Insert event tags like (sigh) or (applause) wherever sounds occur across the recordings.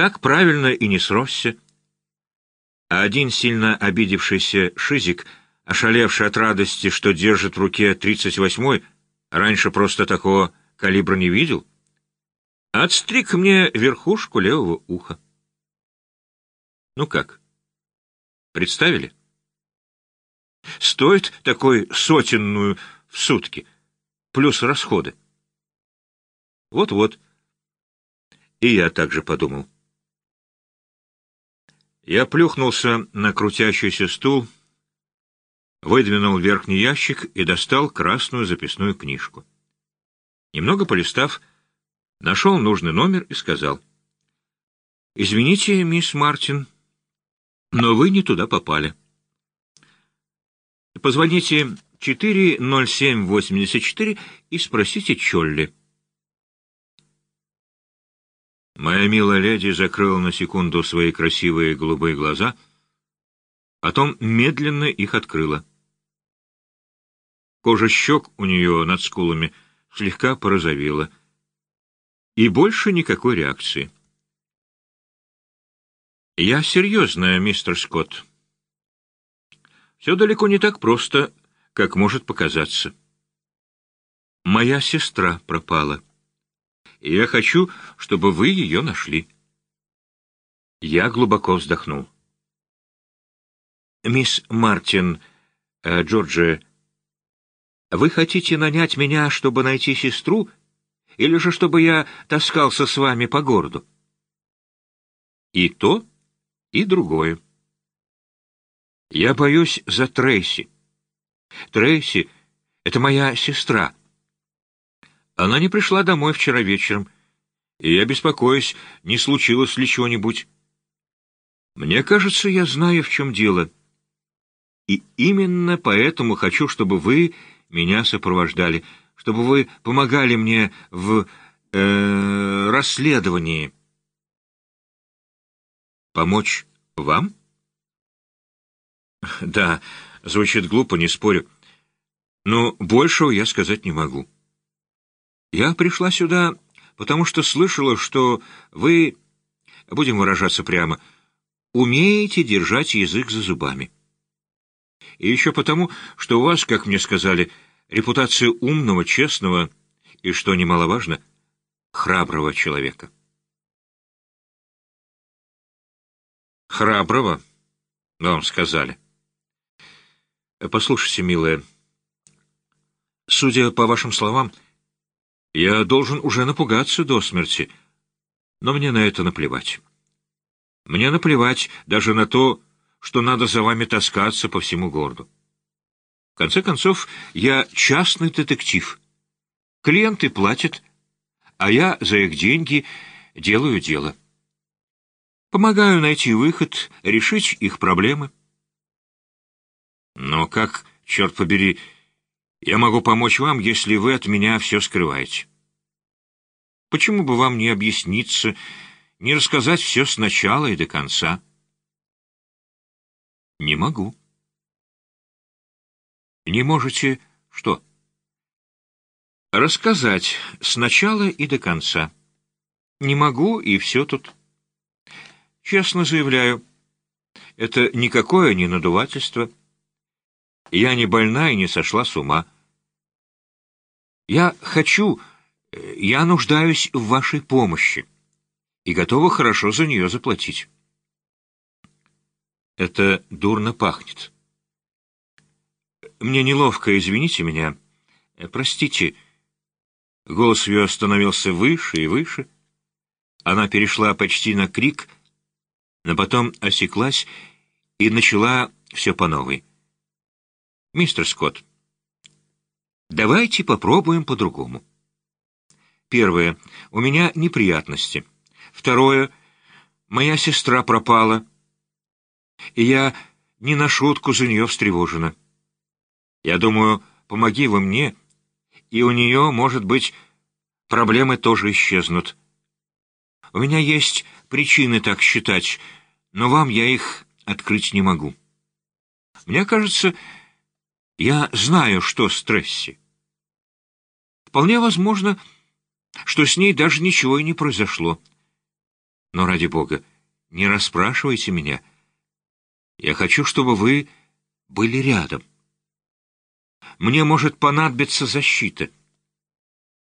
Так правильно и не сросся. А один сильно обидевшийся шизик, ошалевший от радости, что держит в руке тридцать восьмой, раньше просто такого калибра не видел, отстриг мне верхушку левого уха. Ну как? Представили? Стоит такой сотенную в сутки, плюс расходы. Вот-вот. И я также подумал. Я плюхнулся на крутящийся стул, выдвинул верхний ящик и достал красную записную книжку. Немного полистав, нашел нужный номер и сказал. «Извините, мисс Мартин, но вы не туда попали. Позвоните 40784 и спросите Чолли». Моя милая леди закрыла на секунду свои красивые голубые глаза, потом медленно их открыла. Кожа щек у нее над скулами слегка порозовела, и больше никакой реакции. «Я серьезная, мистер Скотт. Все далеко не так просто, как может показаться. Моя сестра пропала» и я хочу, чтобы вы ее нашли. Я глубоко вздохнул. «Мисс Мартин, э, Джорджи, вы хотите нанять меня, чтобы найти сестру, или же чтобы я таскался с вами по городу?» «И то, и другое. Я боюсь за Трейси. Трейси — это моя сестра». Она не пришла домой вчера вечером, и я беспокоюсь, не случилось ли чего-нибудь. Мне кажется, я знаю, в чем дело. И именно поэтому хочу, чтобы вы меня сопровождали, чтобы вы помогали мне в э, расследовании. Помочь вам? (laughs) Да, звучит глупо, не спорю. Но большего я сказать не могу. Я пришла сюда, потому что слышала, что вы, будем выражаться прямо, умеете держать язык за зубами. И еще потому, что у вас, как мне сказали, репутация умного, честного и, что немаловажно, храброго человека. Храброго, вам сказали. Послушайте, милая, судя по вашим словам, я должен уже напугаться до смерти, но мне на это наплевать. Мне наплевать даже на то, что надо за вами таскаться по всему городу. В конце концов, я частный детектив. Клиенты платят, а я за их деньги делаю дело. Помогаю найти выход, решить их проблемы. Но как, черт побери, я могу помочь вам, если вы от меня все скрываете. Почему бы вам не объясниться, не рассказать все сначала и до конца? Не могу. Не можете что? Рассказать сначала и до конца. Не могу, и все тут. Честно заявляю, это никакое не надувательство. Я не больна и не сошла с ума. Я хочу, я нуждаюсь в вашей помощи и готова хорошо за нее заплатить. Это дурно пахнет. Мне неловко, извините меня. Простите. Голос ее становился выше и выше. Она перешла почти на крик, но потом осеклась и начала все по новой. «Мистер Скотт, давайте попробуем по-другому. Первое. У меня неприятности. Второе. Моя сестра пропала, и я не на шутку за нее встревожена. Я думаю, помоги вы мне, и у нее, может быть, проблемы тоже исчезнут. У меня есть причины так считать, но вам я их открыть не могу. Мне кажется, я знаю, что с Тресси. Вполне возможно, что с ней даже ничего и не произошло. Но ради бога, не расспрашивайте меня. Я хочу, чтобы вы были рядом. Мне может понадобиться защита.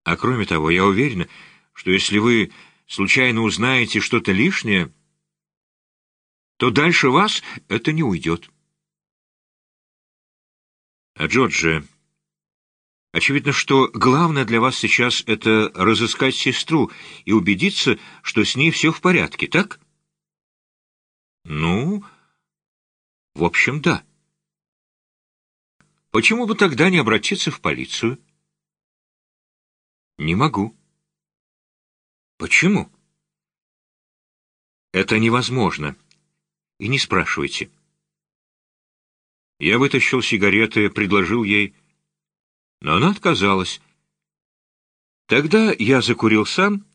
А кроме того, я уверена, что если вы случайно узнаете что-то лишнее, то дальше вас это не уйдет. А Джорджия, очевидно, что главное для вас сейчас — это разыскать сестру и убедиться, что с ней все в порядке, так? Ну, в общем, да. Почему бы тогда не обратиться в полицию? Не могу. Почему? Это невозможно. И не спрашивайте. Я вытащил сигареты, предложил ей, но она отказалась. Тогда я закурил сам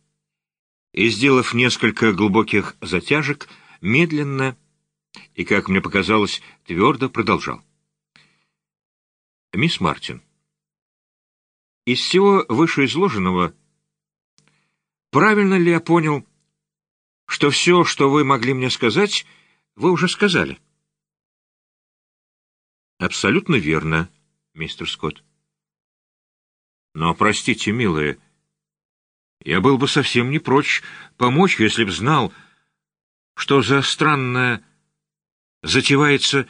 и, сделав несколько глубоких затяжек, медленно и, как мне показалось, твердо продолжал. «Мисс Мартин, из всего вышеизложенного правильно ли я понял, что все, что вы могли мне сказать, вы уже сказали?» «Абсолютно верно, мистер Скотт. Но, простите, милая, я был бы совсем не прочь помочь, если б знал, что за странное затевается...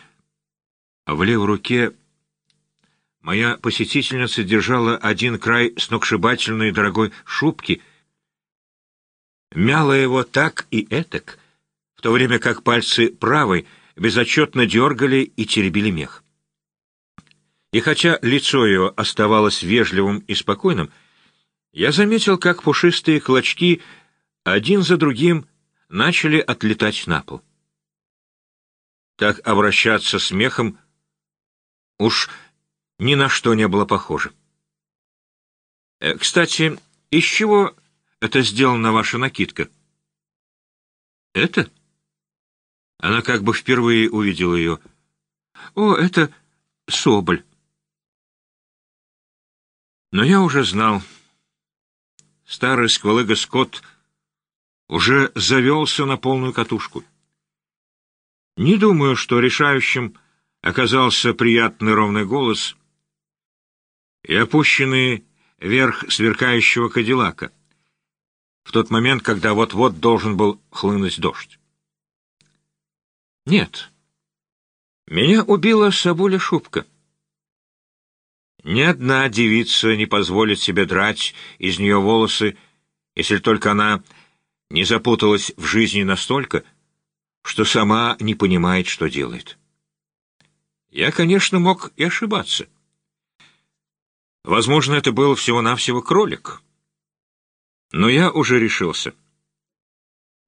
В левой руке моя посетительница держала один край сногсшибательной дорогой шубки, мяла его так и этак, в то время как пальцы правой безотчетно дергали и теребили мех. И хотя лицо ее оставалось вежливым и спокойным, я заметил, как пушистые клочки один за другим начали отлетать на пол. Так обращаться с мехом уж ни на что не было похоже. Э, кстати, из чего это сделана ваша накидка? Это? Она как бы впервые увидела ее. О, это соболь. Но я уже знал. Старый сквалыга Скотт уже завелся на полную катушку. Не думаю, что решающим оказался приятный ровный голос и опущенный верх сверкающего кадиллака в тот момент, когда вот-вот должен был хлынуть дождь. Нет, меня убила Сабуля Шубка. Ни одна девица не позволит себе драть из нее волосы, если только она не запуталась в жизни настолько, что сама не понимает, что делает. Я, конечно, мог и ошибаться. Возможно, это был всего-навсего кролик. Но я уже решился.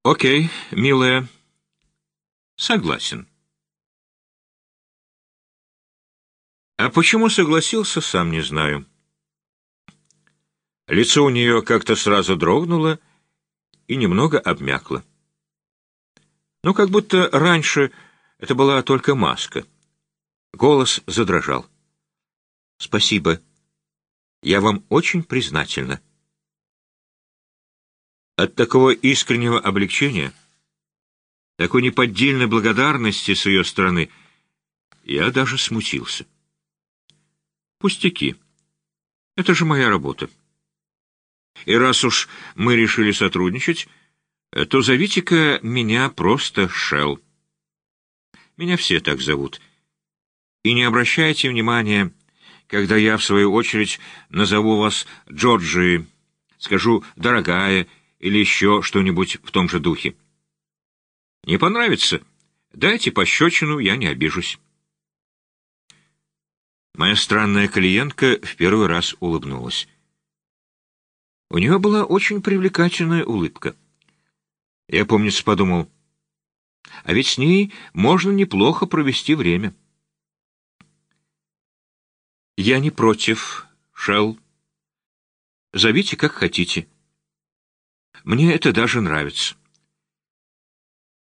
Окей, милая, согласен. А почему согласился, сам не знаю. Лицо у нее как-то сразу дрогнуло и немного обмякло. Ну, как будто раньше это была только маска. Голос задрожал. «Спасибо. Я вам очень признательна». От такого искреннего облегчения, такой неподдельной благодарности с ее стороны, я даже смутился. Пустяки. Это же моя работа. И раз уж мы решили сотрудничать, то зовите-ка меня просто Шел. Меня все так зовут. И не обращайте внимания, когда я, в свою очередь, назову вас Джорджи, скажу «дорогая» или еще что-нибудь в том же духе. Не понравится? Дайте пощечину, я не обижусь. Моя странная клиентка в первый раз улыбнулась. У нее была очень привлекательная улыбка. Я, помнится, подумал, а ведь с ней можно неплохо провести время. Я не против, Шелл. Зовите, как хотите. Мне это даже нравится.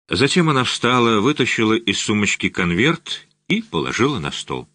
Затем она встала, вытащила из сумочки конверт и положила на стол.